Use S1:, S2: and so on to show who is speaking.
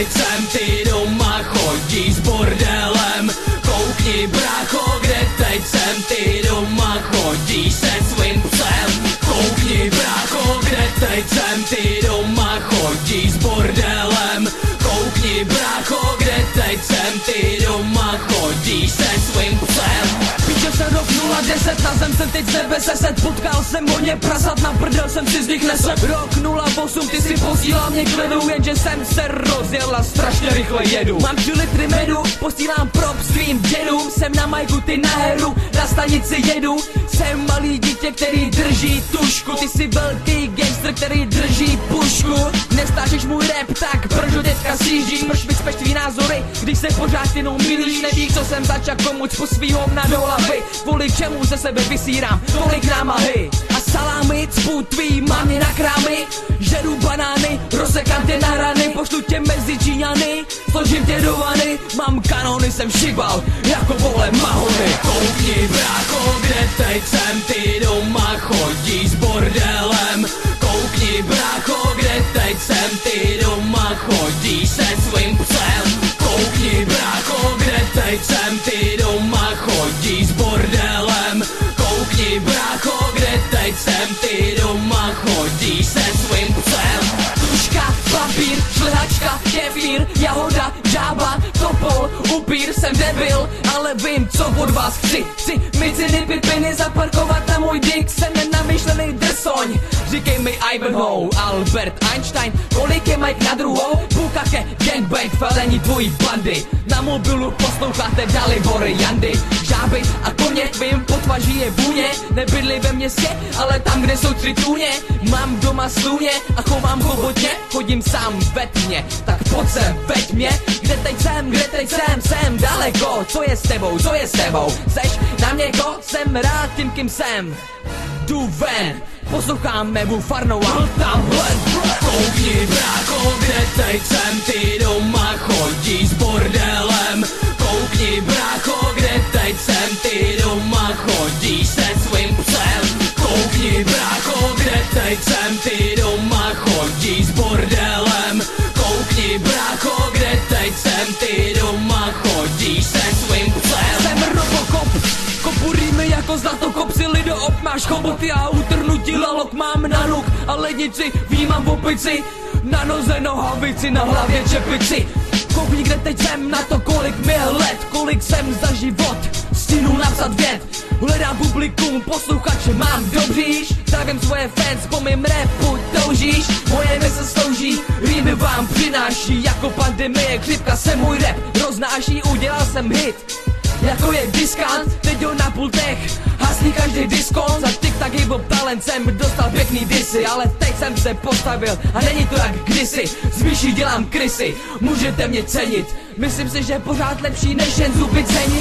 S1: nights jsem
S2: teď z nebe seset. Potkal jsem hodně prasat, na prdel jsem si z nich nesl Rok 08, ty si k ledu Jenže jsem se rozjel a strašně rychle jedu. Mám 3 litry medu, posílám prop svým dědům. Jsem na majku, ty na heru, na stanici jedu. Jsem malý dítě, který drží tušku Ty jsi velký gangster, který drží pušku. Nestážeš můj rap, tak ho teďka sjíždíš? Proč vyspeš tvý názory, když se pořád jenom milíš Nevíš, co jsem začal komu po svýho na do hlavy. Kvůli čemu ze sebe vysírám tolik námahy. A salámy cpu tvý mámě na krámy. Žeru banány, rozsekám tě na rany. Pošlu tě mezi Číňany, složím tě do vany. Mám kanony, jsem šibal, jako vole mahony.
S1: Koukni brácho, kde teď jsem jsem Ty doma chodíš s bordelem. Koukni brácho, kde teď jsem? Ty doma chodíš se svým psem.
S2: Tuška, papír, šlehačka, kefír, jahoda, žába, topol, upír, jsem debil, ale vím, co od vás chci. Chci Říkej mi Ivanhoe, Albert Einstein, kolik je Mike na druhou? Bukake, gangbang, felení tvojí bandy. Na mobilu posloucháte Dalibory, Jandy, žáby a koně, vím, potvaží je vůně, nebydli ve městě, ale tam, kde jsou tři tůně. Mám doma sluně a chovám chobotně, chodím sám ve tmě, tak pojď sem, veď mě, kde teď jsem, kde teď jsem, jsem daleko, co je s tebou, co je s tebou, seš na mě ko, jsem rád tím, kým jsem, jdu ven, poslouchám mebu farnou a tamhle
S1: Koukni brácho, kde teď jsem Ty doma chodíš s bordelem. Koukni brácho, kde teď jsem Ty doma chodíš se svým psem. Koukni brácho, kde teď jsem Ty doma chodíš s bordelem. Koukni brácho, kde teď jsem Ty doma chodíš se svým psem
S2: Máš choboty a utrnutí lalok mám na luk A lednici výmám v opici. Na noze nohavici, na hlavě čepici. Koukni, kde teď jsem na to, kolik mi let Kolik jsem za život Stínu napsat vět Hledám publikum, posluchače mám dobříš Zdravím svoje fans, po mým rapu toužíš. Moje mysl slouží, rýmy vám přináší. Jako pandemie, chřipka se můj rap roznáší. Udělal jsem hit jako je diskant, teď ho na pultech Hasní každý diskont, za tik-tak hip talent. Jsem dostal pěkný disy Ale teď jsem se postavil a není to jak kdysi. Z dělám krysy, můžete mě cenit. Myslím si, že je pořád lepší než jen zuby cenit